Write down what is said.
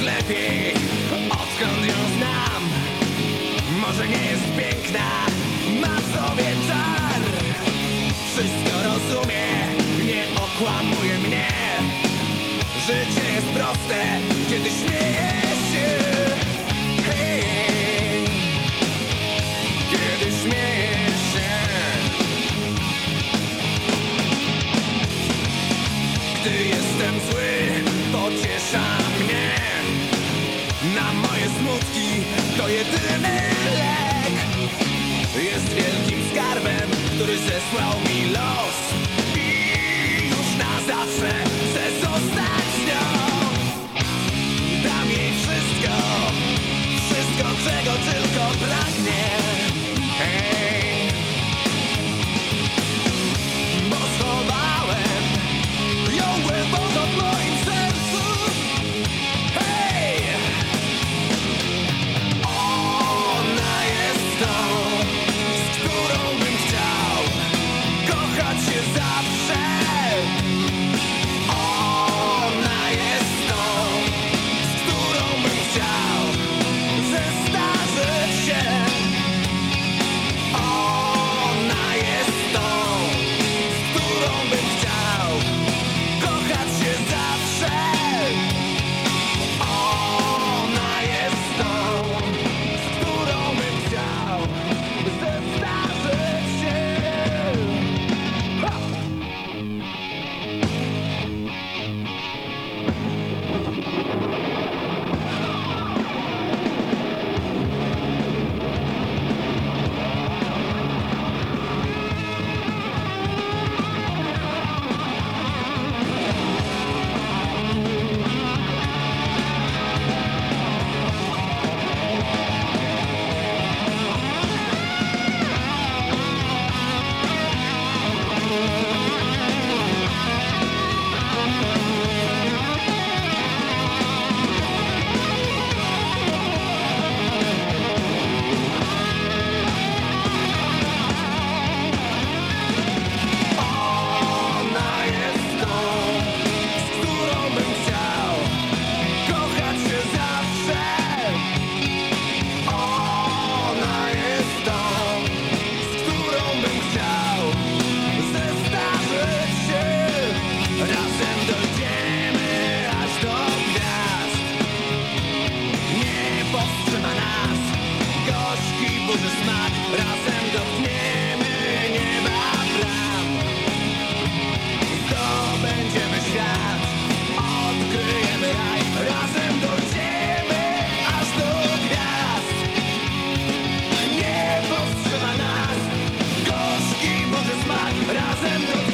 sleepy. skąd ją znam. Może nie jest piękna, ma sobie czar. Wszystko rozumie, nie okłamuje mnie. Życie jest proste, kiedy śmieje się. Hey. Kiedy śmieje się. Gdy jestem zły, pocieszam wódki to jedyny lek. Jest wielkim skarbem, który zesłał mi los. I już na zawsze chcę zostać nią. Dam jej wszystko, wszystko czego tylko them